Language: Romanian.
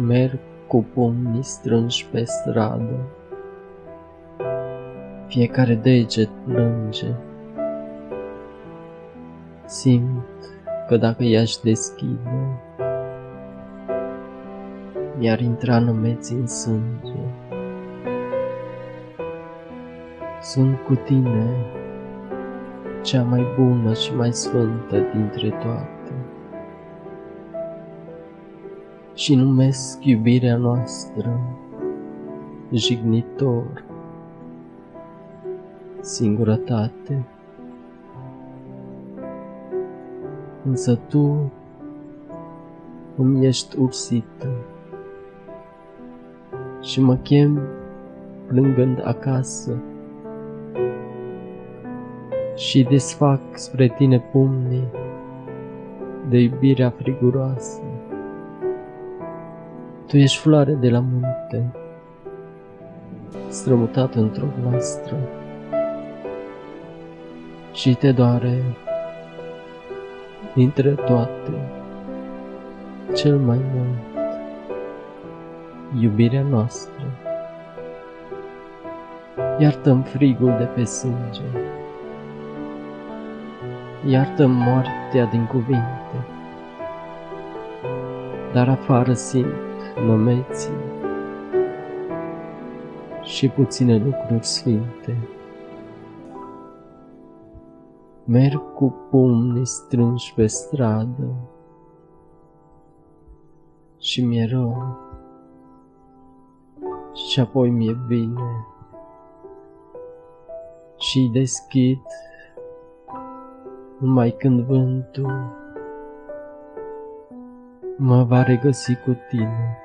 Merg cu pumnii strânși pe stradă, Fiecare deget plânge. Simt că dacă i-aș deschide, Mi-ar intra nămeți în sânge. Sunt cu tine, cea mai bună și mai sfântă dintre toate și numesc iubirea noastră jignitor, singurătate. Însă tu îmi ești ursită și mă chem plângând acasă și desfac spre tine pumnii de iubirea friguroasă. Tu ești floare de la munte, strămutată într-o vlastră și te doare dintre toate cel mai mult iubirea noastră. Iartăm frigul de pe sânge, iartăm moartea din cuvinte, dar afară simt nămeții și puține lucruri sfinte. Merg cu pumnii strânși pe stradă și mi-e rău și apoi mi-e bine și deschid numai când vântul mă va regăsi cu tine.